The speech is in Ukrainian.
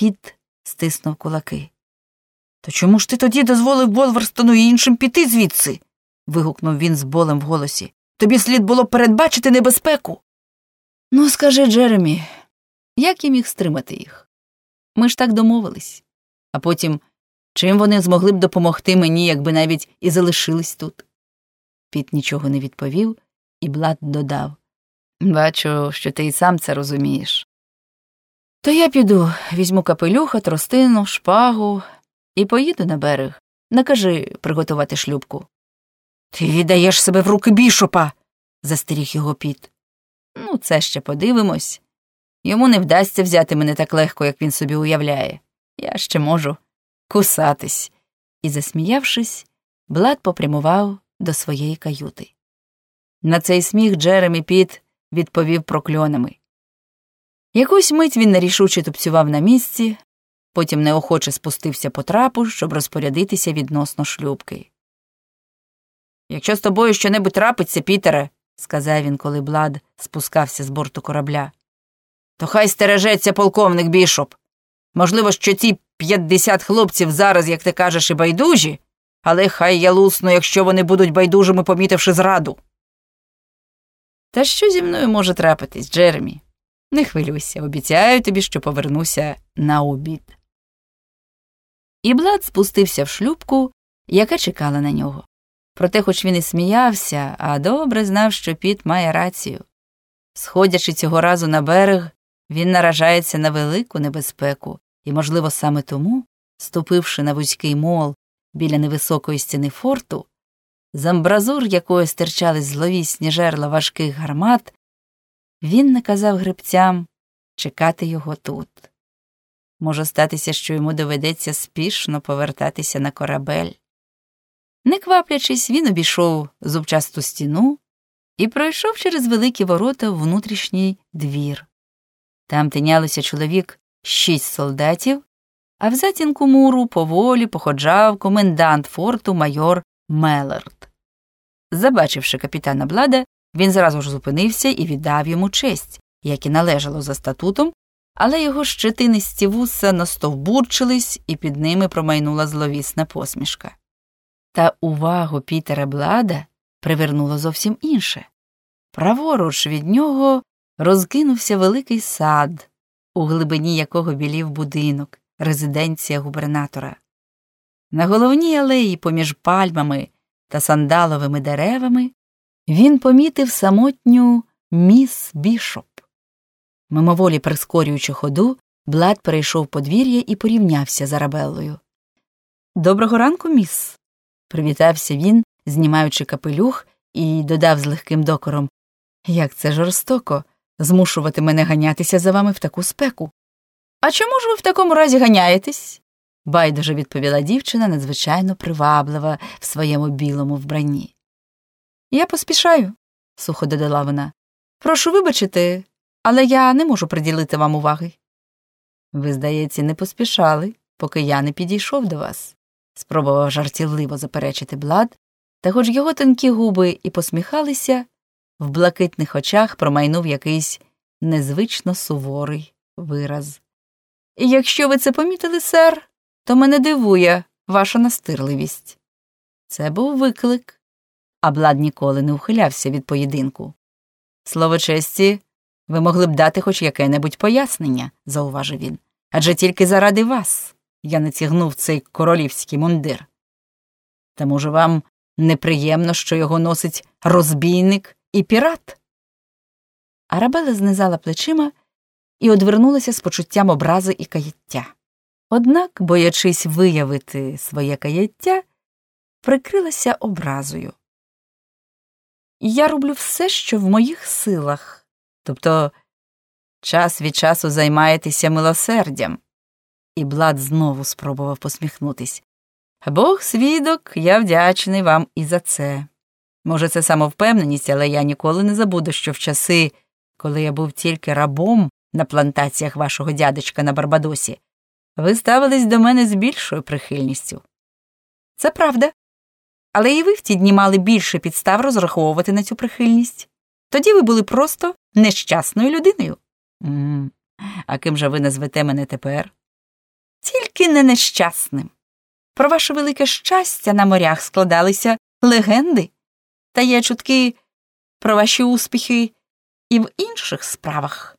Піт стиснув кулаки. То чому ж ти тоді дозволив Болверстону і іншим піти звідси? вигукнув він з болем в голосі. Тобі слід було передбачити небезпеку. Ну, скажи, Джеремі, як я міг стримати їх? Ми ж так домовились. А потім, чим вони змогли б допомогти мені, якби навіть і залишились тут? Піт нічого не відповів, і Блад додав Бачу, що ти і сам це розумієш. То я піду, візьму капелюха, тростину, шпагу і поїду на берег. Накажи приготувати шлюбку. Ти віддаєш себе в руки бішопа, застеріг його піт. Ну, це ще подивимось. Йому не вдасться взяти мене так легко, як він собі уявляє. Я ще можу кусатись. І, засміявшись, Блад попрямував до своєї каюти. На цей сміх Джеремі Піт відповів прокльонами. Якусь мить він нерішуче тупцював на місці, потім неохоче спустився по трапу, щоб розпорядитися відносно шлюбки. Якщо з тобою щонебудь трапиться, Пітере, сказав він, коли Блад спускався з борту корабля, то хай стережеться полковник бішоп. Можливо, що ці п'ятдесят хлопців зараз, як ти кажеш, і байдужі, але хай я лусну, якщо вони будуть байдужими, помітивши зраду. Та що зі мною може трапитись, Джеремі? Не хвилюйся, обіцяю тобі, що повернуся на обід. І Блад спустився в шлюбку, яка чекала на нього. Проте, хоч він і сміявся, а добре знав, що піт має рацію. Сходячи цього разу на берег, він наражається на велику небезпеку, і, можливо, саме тому, ступивши на вузький мол біля невисокої стіни форту, з амбразур якої стирчали зловісні жерла важких гармат, він наказав гребцям чекати його тут. Може статися, що йому доведеться спішно повертатися на корабель. Не кваплячись, він обійшов зубчасту стіну і пройшов через великі ворота в внутрішній двір. Там тинялося чоловік шість солдатів, а в затінку муру поволі походжав комендант форту майор Мелерт. Забачивши капітана Блада, він зразу ж зупинився і віддав йому честь, як і належало за статутом, але його щетинисті вуса настовбурчились, і під ними промайнула зловісна посмішка. Та увагу Пітера Блада привернуло зовсім інше. Праворуч від нього розкинувся великий сад, у глибині якого білів будинок, резиденція губернатора. На головній алеї поміж пальмами та сандаловими деревами він помітив самотню міс Бішоп. Мимоволі прискорюючи ходу, Блад перейшов подвір'я і порівнявся з Арабеллою. Доброго ранку, міс. привітався він, знімаючи капелюх, і додав з легким докором Як це жорстоко змушувати мене ганятися за вами в таку спеку. А чому ж ви в такому разі ганяєтесь? байдуже відповіла дівчина, надзвичайно приваблива в своєму білому вбранні. Я поспішаю, сухо додала вона. Прошу вибачити, але я не можу приділити вам уваги. Ви, здається, не поспішали, поки я не підійшов до вас, спробував жартівливо заперечити Блад, та хоч його тонкі губи і посміхалися, в блакитних очах промайнув якийсь незвично суворий вираз. Якщо ви це помітили, сер, то мене дивує ваша настирливість. Це був виклик, а Блад ніколи не ухилявся від поєдинку. Слово честі, ви могли б дати хоч яке-небудь пояснення, зауважив він. Адже тільки заради вас я натягнув цей королівський мундир. Та, може, вам неприємно, що його носить розбійник і пірат? Арабела знизала плечима і одвернулася з почуттям образи і каяття. Однак, боячись виявити своє каяття, прикрилася образою. Я роблю все, що в моїх силах, тобто час від часу займаєтеся милосердям. І Блад знову спробував посміхнутись. Бог свідок, я вдячний вам і за це. Може, це самовпевненість, але я ніколи не забуду, що в часи, коли я був тільки рабом на плантаціях вашого дядечка на Барбадосі, ви ставились до мене з більшою прихильністю. Це правда. Але і ви в ті дні мали більше підстав розраховувати на цю прихильність. Тоді ви були просто нещасною людиною. М -м, а ким же ви назвете мене тепер? тільки не нещасним. Про ваше велике щастя на морях складалися легенди, та є чутки про ваші успіхи і в інших справах.